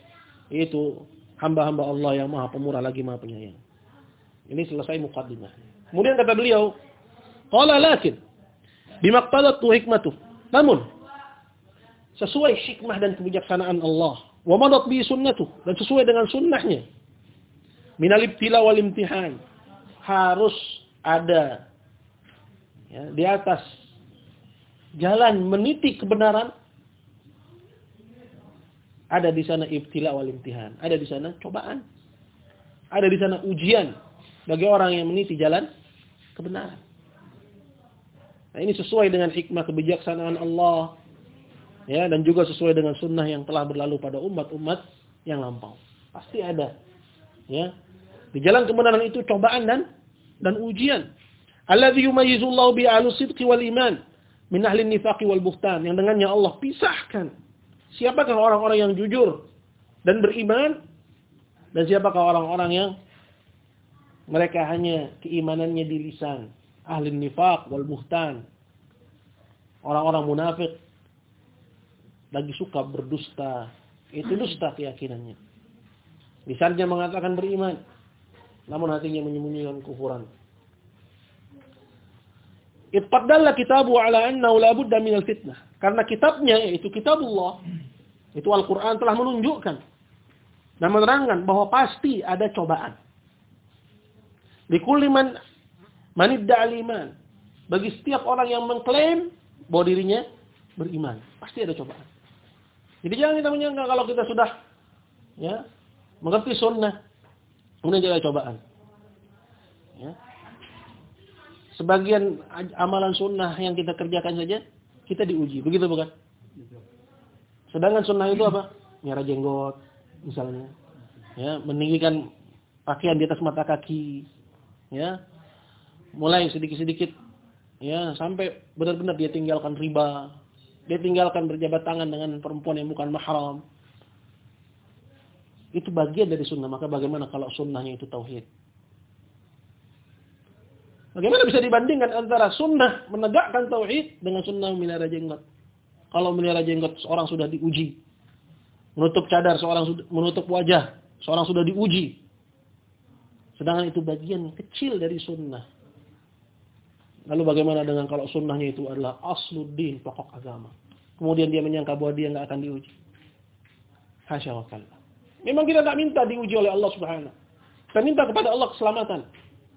yaitu hamba-hamba Allah yang Maha Pemurah lagi Maha Penyayang. Ini selesai mukaddimah. Kemudian kata beliau, qala lakin bimaqtadatu hikmatu. Namun sesuai hikmah dan kebijaksanaan Allah, wa madat bi sunnatu dan sesuai dengan sunnahnya minal ibtila wal imtihan harus ada ya, di atas jalan meniti kebenaran ada di sana ibtila wal imtihan ada di sana cobaan ada di sana ujian bagi orang yang meniti jalan kebenaran. Nah ini sesuai dengan hikmah kebijaksanaan Allah ya dan juga sesuai dengan sunnah yang telah berlalu pada umat-umat yang lampau. Pasti ada ya. Di jalan kebenaran itu cobaan dan dan ujian. Alladzi yumayyizullahu bi min ahli nifaqi wal buhtan. Yang dengannya Allah pisahkan. Siapakah orang-orang yang jujur dan beriman dan siapakah orang-orang yang Mereka hanya keimanannya di lisan. Ahli nifaq wal buhtan. Orang-orang munafik lagi suka berdusta. Itu dusta keyakinannya. Lisannya mengatakan beriman. Namun hatinya menyembunyikan kufuran. Itqaddalla kitabu ala annahu la budda minal fitnah. Karena kitabnya yaitu kitabullah. Itu Al-Quran telah menunjukkan. Dan menerangkan bahwa pasti ada cobaan. Likulli man manidda iman. Bagi setiap orang yang mengklaim bahwa dirinya beriman. Pasti ada cobaan. Jadi jangan kita menyangka kalau kita sudah ya mengerti sunnah. Kemudian jadi cobaan. Ya. Sebagian amalan sunnah yang kita kerjakan saja, kita diuji. Begitu bukan? Sedangkan sunnah itu apa? Nyara jenggot, misalnya. Ya, meninggikan pakaian di atas mata kaki, ya mulai sedikit-sedikit ya sampai benar-benar dia tinggalkan riba dia tinggalkan berjabat tangan dengan perempuan yang bukan mahram itu bagian dari sunnah maka bagaimana kalau sunnahnya itu tauhid bagaimana bisa dibandingkan antara sunnah menegakkan tauhid dengan sunnah memelihara jenggot kalau memelihara jenggot seorang sudah diuji menutup cadar seorang menutup wajah seorang sudah diuji Sedangkan itu bagian kecil dari sunnah. Lalu bagaimana dengan kalau sunnahnya itu adalah asluddin, pokok agama. Kemudian dia menyangka bahwa dia nggak akan diuji. Hasya wa Memang kita tak minta diuji oleh Allah Subhanahu. Kita minta kepada Allah keselamatan.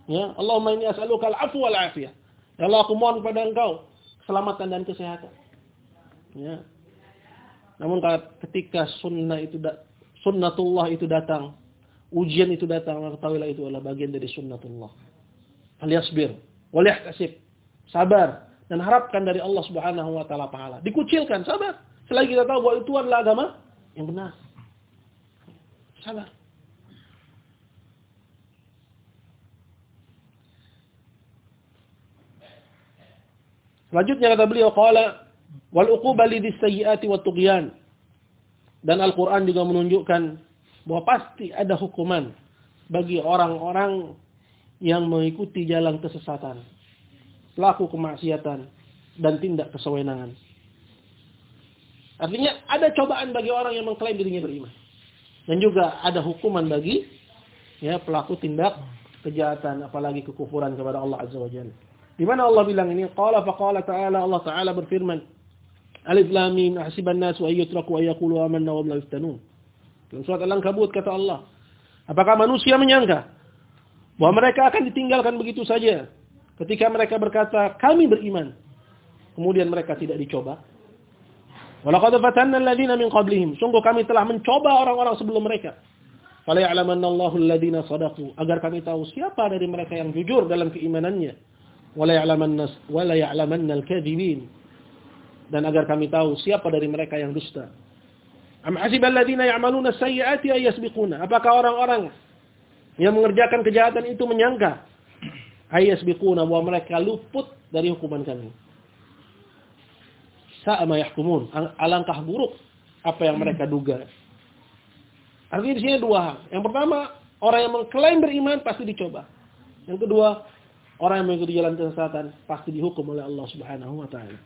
Ya, Allahumma inni as'aluka al-'afwa wal 'afiyah. Ya Allah, aku mohon kepada Engkau keselamatan dan kesehatan. Ya. Namun ketika sunnah itu sunnatullah itu datang, ujian itu datang, maka ketahuilah itu adalah bagian dari sunnatullah. Aliasbir, waliyahtasib, sabar dan harapkan dari Allah Subhanahu wa taala pahala. Dikucilkan, sabar. Selagi kita tahu bahwa itu adalah agama yang benar. Sabar. Selanjutnya kata beliau qala wal uquba wat tughyan. Dan Al-Qur'an juga menunjukkan bahwa pasti ada hukuman bagi orang-orang yang mengikuti jalan kesesatan, pelaku kemaksiatan dan tindak kesewenangan. Artinya ada cobaan bagi orang yang mengklaim dirinya beriman. Dan juga ada hukuman bagi ya pelaku tindak kejahatan apalagi kekufuran kepada Allah Azza wa Jalla. Di mana Allah bilang ini qala fa qala ta'ala Allah taala berfirman Alif lam mim ahsiban nas wa ayyutraku ay yaqulu amanna wa hum la yuftanun. Dalam surat Al-Ankabut kata Allah. Apakah manusia menyangka bahwa mereka akan ditinggalkan begitu saja ketika mereka berkata kami beriman. Kemudian mereka tidak dicoba. Walaqad fatanna alladziina min qablihim. Sungguh kami telah mencoba orang-orang sebelum mereka. Fala ya'lamanna Allahu alladziina shadaqu. Agar kami tahu siapa dari mereka yang jujur dalam keimanannya. Wala ya'lamanna wala ya'lamanna al-kadzibin. Dan agar kami tahu siapa dari mereka yang dusta. Am hasibal ladzina ya'maluna sayyi'ati ay yasbiquna? Apakah orang-orang yang mengerjakan kejahatan itu menyangka ay yasbiquna bahwa mereka luput dari hukuman kami? Sa'ama yahkumun. Alangkah buruk apa yang mereka duga. Artinya di sini dua hal. Yang pertama, orang yang mengklaim beriman pasti dicoba. Yang kedua, orang yang mengikuti jalan kesesatan pasti dihukum oleh Allah Subhanahu wa taala.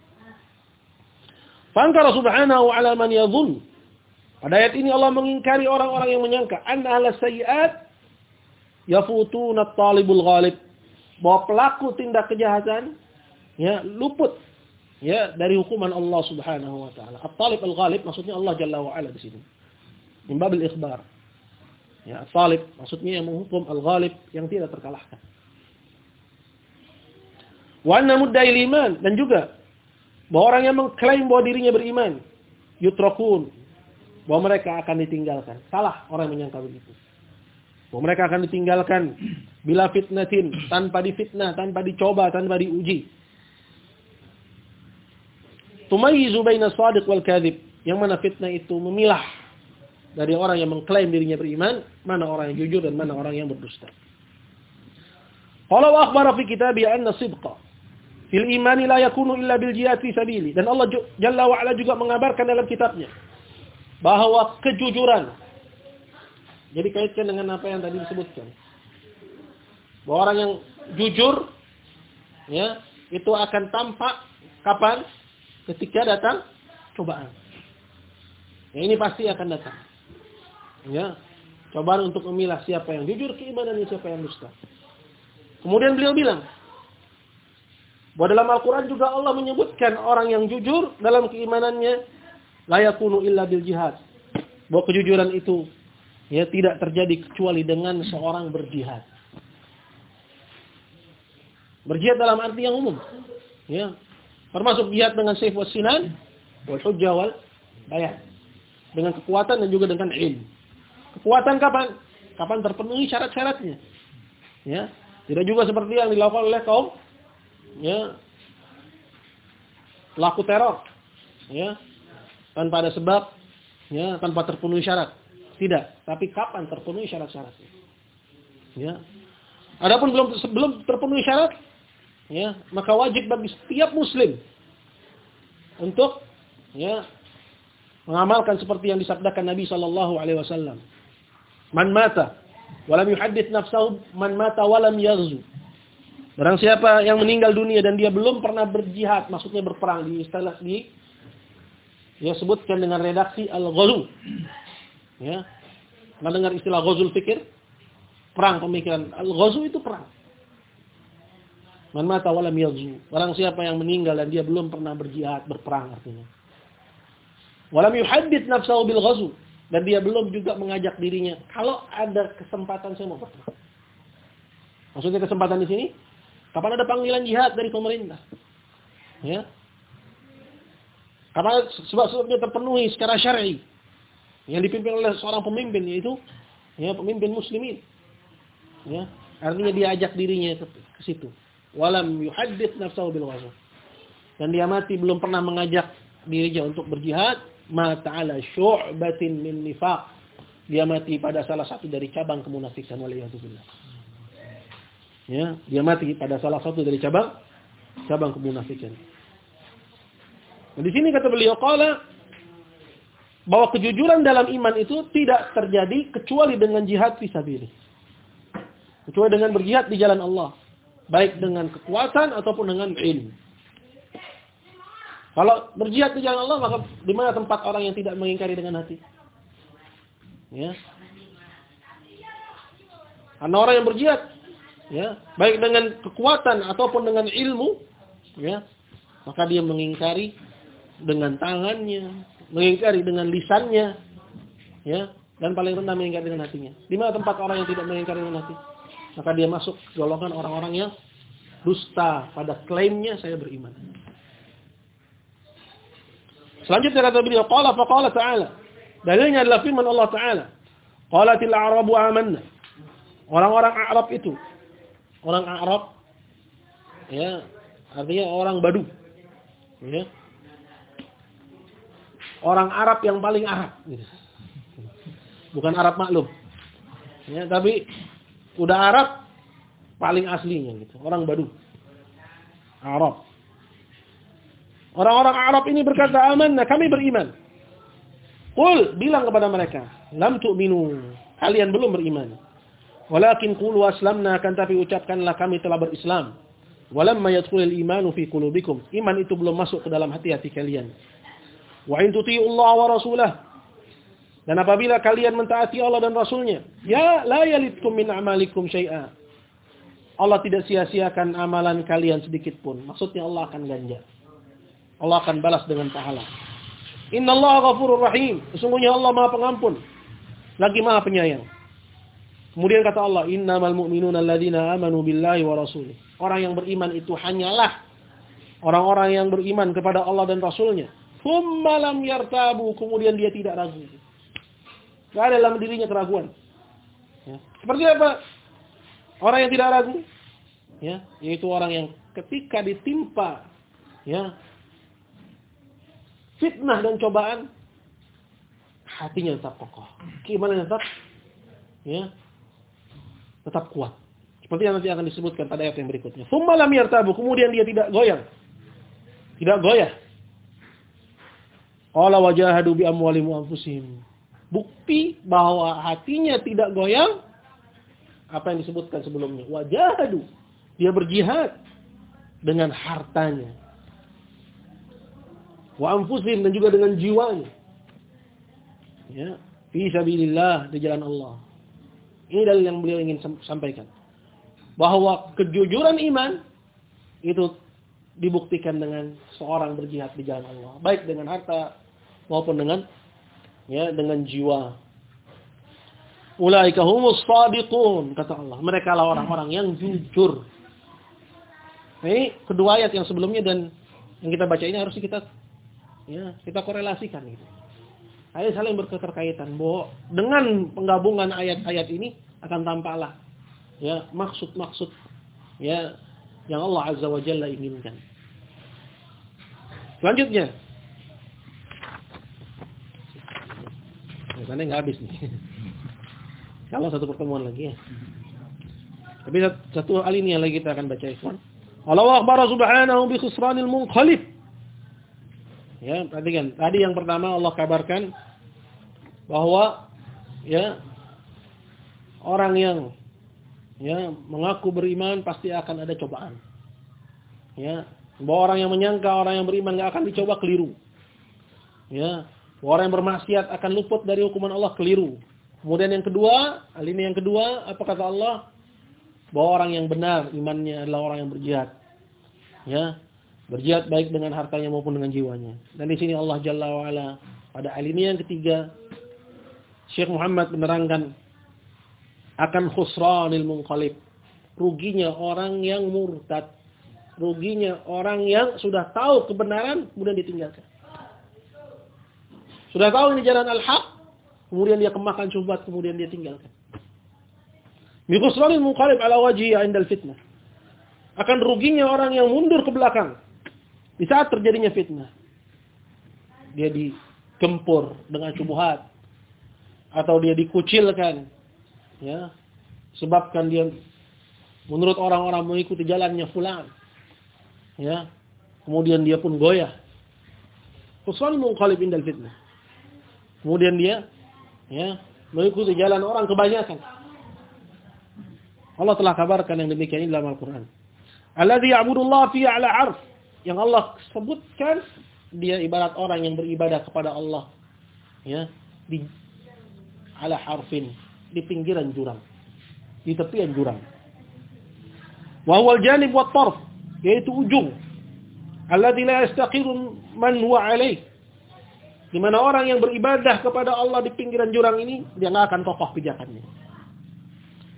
Fangkara subhanahu ala man yadhun pada ayat ini Allah mengingkari orang-orang yang menyangka anna ahla sayyi'at yafutuna talibul ghalib. Bahwa pelaku tindak kejahatan ya luput ya dari hukuman Allah Subhanahu wa taala. At-talib al-ghalib maksudnya Allah Jalla wa ala di sini. Min ikhbar. Ya, at-talib maksudnya yang menghukum al-ghalib yang tidak terkalahkan. Wa anna muddai iman dan juga bahwa orang yang mengklaim bahwa dirinya beriman yutrakun bahwa mereka akan ditinggalkan. Salah orang yang menyangka begitu. Bahwa mereka akan ditinggalkan bila fitnatin, tanpa difitnah, tanpa dicoba, tanpa diuji. Tumayyizu baina shadiq wal kadhib. Yang mana fitnah itu memilah dari orang yang mengklaim dirinya beriman, mana orang yang jujur dan mana orang yang berdusta. Qala wa akhbara fi kitabi anna sidqa fil imani la yakunu illa bil jihad fi sabili. Dan Allah Jalla wa ala juga mengabarkan dalam kitabnya bahwa kejujuran. Jadi kaitkan dengan apa yang tadi disebutkan. Bahwa orang yang jujur ya, itu akan tampak kapan? Ketika datang cobaan. Ya, ini pasti akan datang. Ya. Cobaan untuk memilah siapa yang jujur keimanan dan siapa yang dusta. Kemudian beliau bilang, bahwa dalam Al-Quran juga Allah menyebutkan orang yang jujur dalam keimanannya layakunu illa bil jihad. Bahwa kejujuran itu ya tidak terjadi kecuali dengan seorang berjihad. Berjihad dalam arti yang umum. Ya. Termasuk jihad dengan sayf was sinan wal hujjah wal bayan. Dengan kekuatan dan juga dengan ilmu. Kekuatan kapan? Kapan terpenuhi syarat-syaratnya. Ya. Tidak juga seperti yang dilakukan oleh kaum ya. Pelaku teror. Ya. Tanpa ada sebab. Ya tanpa terpenuhi syarat. Tidak. Tapi kapan terpenuhi syarat-syaratnya ya. Adapun belum sebelum terpenuhi syarat ya maka wajib bagi setiap muslim untuk ya mengamalkan seperti yang disabdakan Nabi sallallahu alaihi wasallam. Man mata walam yuhaddits nafsahu man mata walam yaghzu Barang siapa yang meninggal dunia dan dia belum pernah berjihad, maksudnya berperang di istilah di ya sebutkan dengan redaksi al-ghazu. Ya. Pernah dengar istilah ghazul fikir? Perang pemikiran. Al-ghazu itu perang. Man mata walam yaghzu. Barang siapa yang meninggal dan dia belum pernah berjihad, berperang artinya. Walam yuhaddits nafsahu bil ghazu dan dia belum juga mengajak dirinya kalau ada kesempatan saya mau berperang. Maksudnya kesempatan di sini Kapan ada panggilan jihad dari pemerintah? Ya. Kapan sebab-sebabnya terpenuhi secara syar'i yang dipimpin oleh seorang pemimpin yaitu ya pemimpin muslimin. Ya, artinya dia ajak dirinya ke, ke situ. Walam yuhaddits nafsahu bil ghazw. Dan dia mati belum pernah mengajak dirinya untuk berjihad, mata ala syu'batin min nifaq. Dia mati pada salah satu dari cabang kemunafikan waliyadzubillah. Ya, dia mati pada salah satu dari cabang cabang kemunafikan. Nah, di sini kata beliau qala bahwa kejujuran dalam iman itu tidak terjadi kecuali dengan jihad fisabilillah. Kecuali dengan berjihad di jalan Allah, baik dengan kekuatan ataupun dengan ilmu. Kalau berjihad di jalan Allah, maka di mana tempat orang yang tidak mengingkari dengan hati? Ya. Karena orang yang berjihad ya, baik dengan kekuatan ataupun dengan ilmu, ya, maka dia mengingkari dengan tangannya, mengingkari dengan lisannya, ya, dan paling rendah mengingkari dengan hatinya. Di mana tempat orang yang tidak mengingkari dengan hati? Maka dia masuk golongan orang-orang yang dusta pada klaimnya saya beriman. Selanjutnya kata beliau, qala fa qala ta'ala. Dalilnya adalah firman Allah Ta'ala. Qalatil a'rabu amanna. Orang-orang Arab itu orang Arab ya artinya orang Badu ya. Orang Arab yang paling Arab gitu. bukan Arab maklum ya tapi udah Arab paling aslinya gitu. Orang Badu Arab. Orang-orang Arab ini berkata aman nah kami beriman. Qul bilang kepada mereka lam tu'minu. Kalian belum beriman Walakin qulu aslamna akan tapi ucapkanlah kami telah berislam. Walamma yadkhulul imanu fi qulubikum. Iman itu belum masuk ke dalam hati-hati kalian. Wa in tuti'ullaha wa rasulah. Dan apabila kalian mentaati Allah dan Rasulnya, ya la yalitkum min amalikum syai'a. Allah tidak sia-siakan amalan kalian sedikit pun. Maksudnya Allah akan ganjar. Allah akan balas dengan pahala. Inna Allah ghafurur rahim. Sesungguhnya Allah maha pengampun. Lagi maha penyayang. Kemudian kata Allah, "Innamal mu'minuna alladzina amanu billahi wa rasulih." Orang yang beriman itu hanyalah orang-orang yang beriman kepada Allah dan Rasulnya. Tsumma lam yartabu, kemudian dia tidak ragu. Tidak ada dalam dirinya keraguan. Ya. Seperti apa? Orang yang tidak ragu, ya, yaitu orang yang ketika ditimpa ya fitnah dan cobaan hatinya tetap kokoh. Gimana tetap ya tetap kuat. Seperti yang nanti akan disebutkan pada ayat yang berikutnya. Tsumma lam yartabu, kemudian dia tidak goyang. Tidak goyah. Qala wajahadu bi amwalihim anfusihim. Bukti bahwa hatinya tidak goyang apa yang disebutkan sebelumnya. Wajahadu. Dia berjihad dengan hartanya. Wa anfusim dan juga dengan jiwanya. Ya, fi sabilillah di jalan Allah. Ini dalil yang beliau ingin sampaikan. Bahwa kejujuran iman itu dibuktikan dengan seorang berjihad di jalan Allah, baik dengan harta maupun dengan ya dengan jiwa. Ulaika humus shadiqun kata Allah. Mereka lah orang-orang yang jujur. Ini kedua ayat yang sebelumnya dan yang kita baca ini harus kita ya, kita korelasikan gitu. Ayat saling berketerkaitan. Bahwa dengan penggabungan ayat-ayat ini akan tampaklah ya maksud-maksud ya yang Allah Azza wa Jalla inginkan. Selanjutnya. Sana nggak habis nih. Kalau satu pertemuan lagi ya. Tapi satu hal ini lagi kita akan baca ikhwan. Allah akhbara subhanahu bi khusranil munqalib. Ya, perhatikan. Tadi yang pertama Allah kabarkan bahwa ya orang yang ya mengaku beriman pasti akan ada cobaan. Ya, bahwa orang yang menyangka orang yang beriman enggak akan dicoba keliru. Ya, orang yang bermaksiat akan luput dari hukuman Allah keliru. Kemudian yang kedua, alinea yang kedua, apa kata Allah? Bahwa orang yang benar imannya adalah orang yang berjihad. Ya, Berjihad baik dengan hartanya maupun dengan jiwanya. Dan di sini Allah Jalla wa'ala pada alinea yang ketiga Syekh Muhammad menerangkan akan khusranil munqalib. Ruginya orang yang murtad. Ruginya orang yang sudah tahu kebenaran kemudian ditinggalkan. Sudah tahu ini jalan al-haq, kemudian dia kemakan syubhat, kemudian dia tinggalkan. Bi khusranil munqalib ala wajhi 'inda al-fitnah. Akan ruginya orang yang mundur ke belakang di saat terjadinya fitnah, dia digempur dengan syubhat atau dia dikucilkan, ya, sebabkan dia menurut orang-orang mengikuti jalannya fulan, ya, kemudian dia pun goyah. Khusran munqalib indal fitnah. Kemudian dia, ya, mengikuti jalan orang kebanyakan. Allah telah kabarkan yang demikian ini dalam Al-Quran. Alladhi ya'budullah fi a'la 'arf yang Allah sebutkan dia ibarat orang yang beribadah kepada Allah. Ya di ala harfin di pinggiran jurang. Di tepian jurang. Wa huwal janib wat tarf yaitu ujung. Alladzi la yastaqiru man huwa alaih. Di mana orang yang beribadah kepada Allah di pinggiran jurang ini dia enggak akan kokoh pijakannya.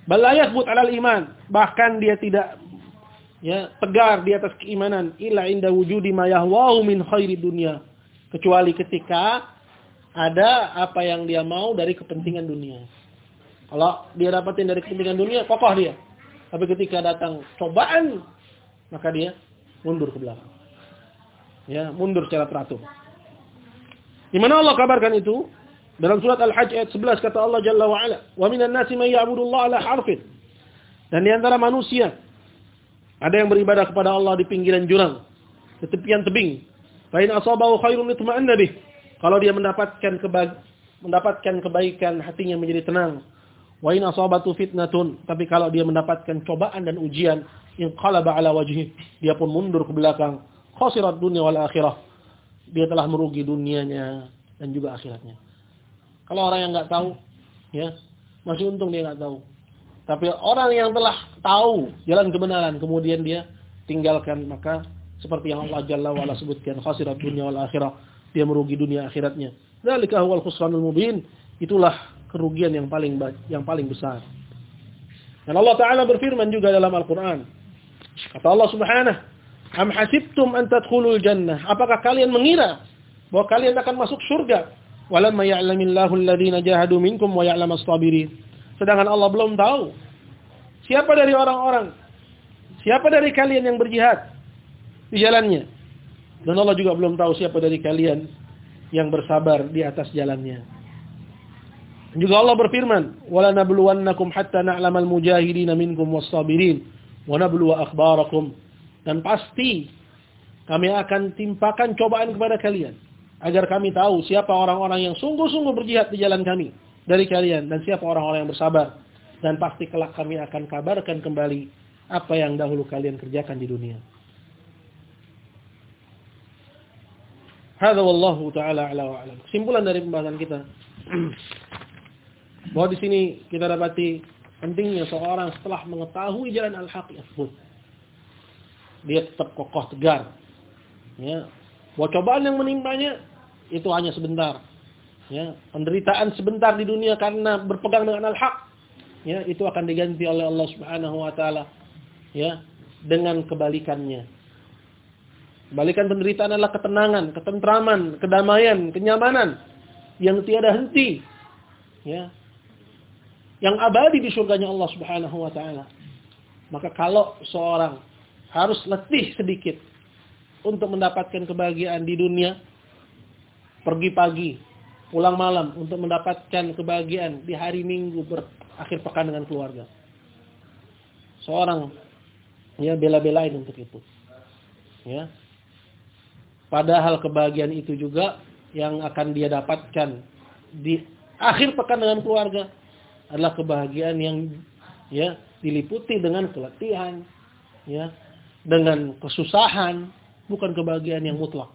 Balayat but alal iman. Bahkan dia tidak ya tegar di atas keimanan. Illa inda wujudi ma min khairi dunia. Kecuali ketika ada apa yang dia mau dari kepentingan dunia. Kalau dia dapatin dari kepentingan dunia kokoh dia. Tapi ketika datang cobaan maka dia mundur ke belakang. Ya mundur secara teratur. Di mana Allah kabarkan itu? Dalam surat Al-Hajj ayat 11 kata Allah Jalla wa ala wa minan nasi may ya'budu ala harfin. Dan di antara manusia ada yang beribadah kepada Allah di pinggiran jurang, di tepian tebing. Fa in asabahu khairun itma'anna bih. Kalau dia mendapatkan keba mendapatkan kebaikan, hatinya menjadi tenang. Wa in asabatu fitnatun, tapi kalau dia mendapatkan cobaan dan ujian, in qalaba ala wajhi, dia pun mundur ke belakang. Khasirat dunya wal akhirah. Dia telah merugi dunianya dan juga akhiratnya. Kalau orang yang enggak tahu, ya, masih untung dia enggak tahu. Tapi orang yang telah tahu jalan kebenaran kemudian dia tinggalkan maka seperti yang Allah Jalla wa ala sebutkan khasirat dunia wal akhirah dia merugi dunia akhiratnya. Dzalika huwal khusranul mubin. Itulah kerugian yang paling yang paling besar. Dan Allah Taala berfirman juga dalam Al-Qur'an. Kata Allah Subhanahu, "Am hasibtum an tadkhulul jannah?" Apakah kalian mengira bahwa kalian akan masuk surga? Walamma ya'lamillahu alladhina jahadu minkum wa ya'lamas sabirin. Sedangkan Allah belum tahu. Siapa dari orang-orang? Siapa dari kalian yang berjihad di jalannya? Dan Allah juga belum tahu siapa dari kalian yang bersabar di atas jalannya. Juga Allah berfirman, "Wala nabluwannakum hatta na'lamal mujahidin minkum was-sabirin wa nabluwa akhbarakum." Dan pasti kami akan timpakan cobaan kepada kalian agar kami tahu siapa orang-orang yang sungguh-sungguh berjihad di jalan kami dari kalian dan siapa orang-orang yang bersabar. dan pasti kelak kami akan kabarkan kembali apa yang dahulu kalian kerjakan di dunia. Hadza wallahu taala ala wa alam. Kesimpulan dari pembahasan kita bahwa di sini kita dapati pentingnya seorang setelah mengetahui jalan al-haq yasbut. Dia tetap kokoh tegar. Ya. Bahwa cobaan yang menimpanya itu hanya sebentar. Ya, penderitaan sebentar di dunia karena berpegang dengan al-haq ya itu akan diganti oleh Allah Subhanahu wa taala ya dengan kebalikannya. Balikan penderitaan adalah ketenangan, ketentraman, kedamaian, kenyamanan yang tiada henti. Ya. Yang abadi di surganya Allah Subhanahu wa taala. Maka kalau seorang harus letih sedikit untuk mendapatkan kebahagiaan di dunia, pergi pagi, pulang malam untuk mendapatkan kebahagiaan di hari Minggu akhir pekan dengan keluarga. Seorang ya bela-belain untuk itu. Ya. Padahal kebahagiaan itu juga yang akan dia dapatkan di akhir pekan dengan keluarga adalah kebahagiaan yang ya diliputi dengan keletihan, ya, dengan kesusahan, bukan kebahagiaan yang mutlak.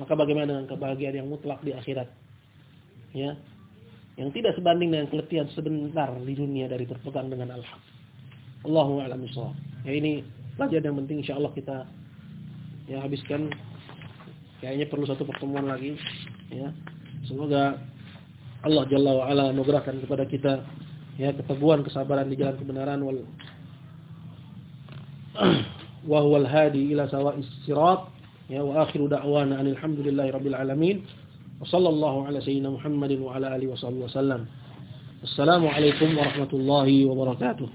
Maka bagaimana dengan kebahagiaan yang mutlak di akhirat? Ya, yang tidak sebanding dengan keletihan sebentar di dunia dari berpegang dengan al-haq. Allahu a'lam Ya ini pelajaran yang penting insyaallah kita ya habiskan. Kayaknya perlu satu pertemuan lagi ya. Semoga Allah Jalla wa ala anugerahkan kepada kita ya keteguhan kesabaran di jalan kebenaran. Wal wa huwal hadi ila sawa'is sirat ya wa akhiru da'wana alhamdulillahi rabbil alamin وصلى الله على سيدنا محمد وعلى آله وصحبه وسلم. السلام عليكم ورحمة الله وبركاته.